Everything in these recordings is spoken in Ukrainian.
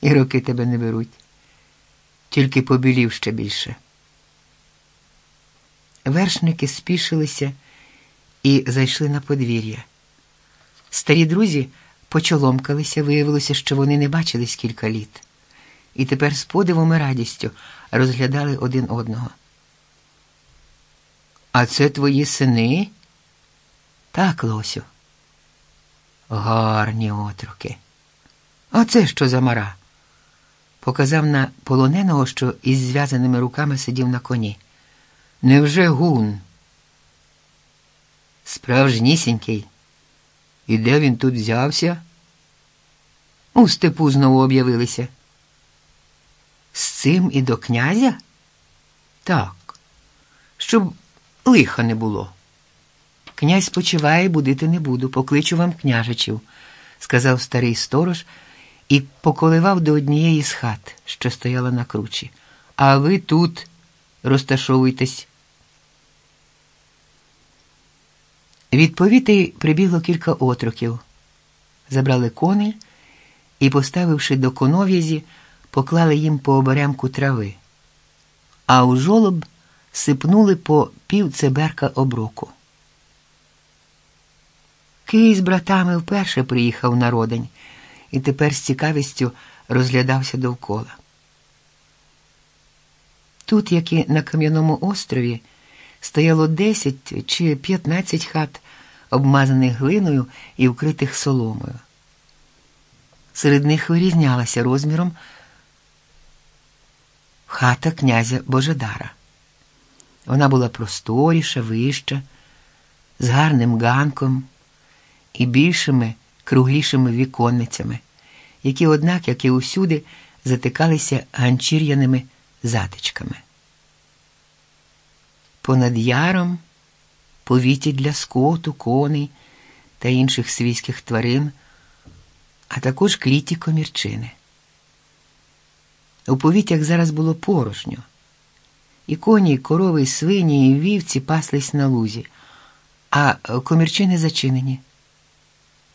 І роки тебе не беруть, тільки побілів ще більше. Вершники спішилися і зайшли на подвір'я. Старі друзі почоломкалися, виявилося, що вони не бачились кілька літ, і тепер з подивом і радістю розглядали один одного. А це твої сини? Так, Лосю. Гарні отруки. А це що за мара? Показав на полоненого, що із зв'язаними руками сидів на коні. Невже гун? Справжнісінький. І де він тут взявся? У степу знову об'явилися. З цим і до князя? Так, щоб лиха не було. Князь почиває, будити не буду, покличу вам княжичів, сказав старий сторож і поколивав до однієї з хат, що стояла на кручі. А ви тут розташовуйтесь. Від повіти прибігло кілька отроків, забрали коней і, поставивши до конов'язі, поклали їм по оберемку трави, а у жолоб сипнули по пів цеберка оброку. Кий з братами вперше приїхав на родень і тепер з цікавістю розглядався довкола. Тут, як і на Кам'яному острові, стояло 10 чи 15 хат, обмазаних глиною і вкритих соломою. Серед них вирізнялася розміром хата князя Божедара. Вона була просторіша, вища, з гарним ганком і більшими, круглішими віконницями, які, однак, як і усюди, затикалися ганчір'яними затичками. Понад яром повіті для скоту, коней та інших свійських тварин, а також кліті комірчини. У повітях зараз було порожньо. І коні, і корови, і свині, і вівці паслись на лузі, а комірчини зачинені.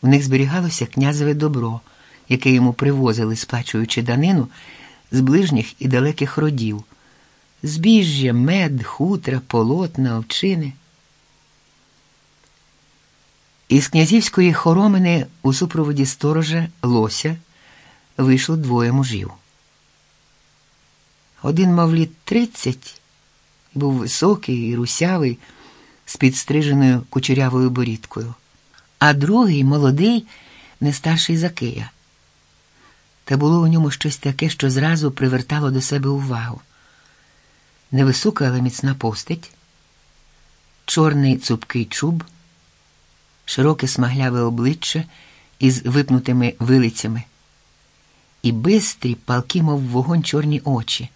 В них зберігалося князеве добро, яке йому привозили, сплачуючи данину з ближніх і далеких родів, збіжжя, мед, хутра, полотна, овчини. Із князівської хоромини у супроводі сторожа Лося вийшло двоє мужів. Один мав літ тридцять, був високий і русявий, з підстриженою кучерявою борідкою, а другий молодий, не старший за Кия. Та було у ньому щось таке, що зразу привертало до себе увагу. Невисока, але міцна постать, чорний цупкий чуб, широке смагляве обличчя із випнутими вилицями, і бистрі, палки, мов вогонь чорні очі,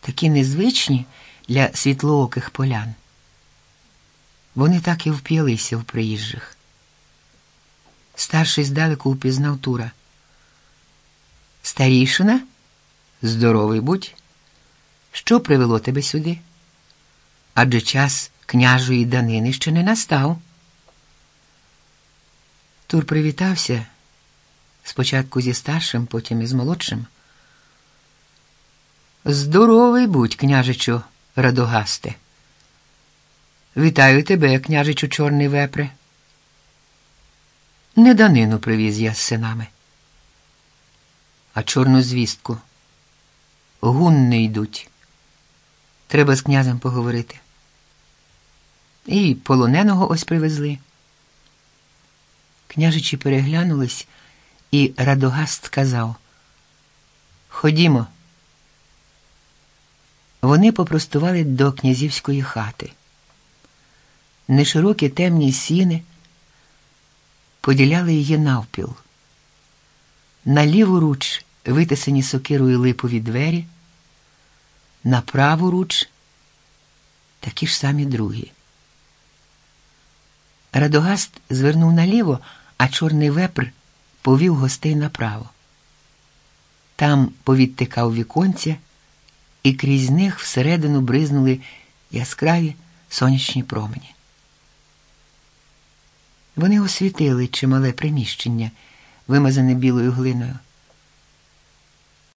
такі незвичні для світлооких полян. Вони так і вп'ялися в приїжджих. Старший здалеку впізнав Тура. Старішина? Здоровий будь. Що привело тебе сюди? Адже час княжої данини ще не настав. Тур привітався спочатку зі старшим, потім із молодшим. Здоровий будь, княжичу Радогасте. Вітаю тебе, княжичу Чорний вепре. Не данину привіз я з синами, а чорну звістку. Гунни йдуть. Треба з князем поговорити. І полоненого ось привезли. Княжичі переглянулись, і Радогаст сказав Ходімо. Вони попростували до князівської хати. Неширокі темні сіни поділяли її навпіл. На ліву руч витисані сокирою липові двері, на праву руч такі ж самі другі. Радогаст звернув наліво, а чорний вепр повів гостей направо. Там повідтикав віконця, і крізь них всередину бризнули яскраві сонячні промені. Вони освітили чимале приміщення, вимазане білою глиною.